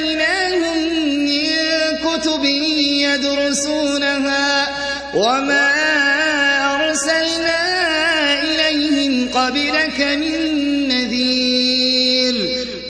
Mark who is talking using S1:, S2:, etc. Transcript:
S1: آتيناهم من كتب يدرسونها وما أرسلنا إليهم قبلك من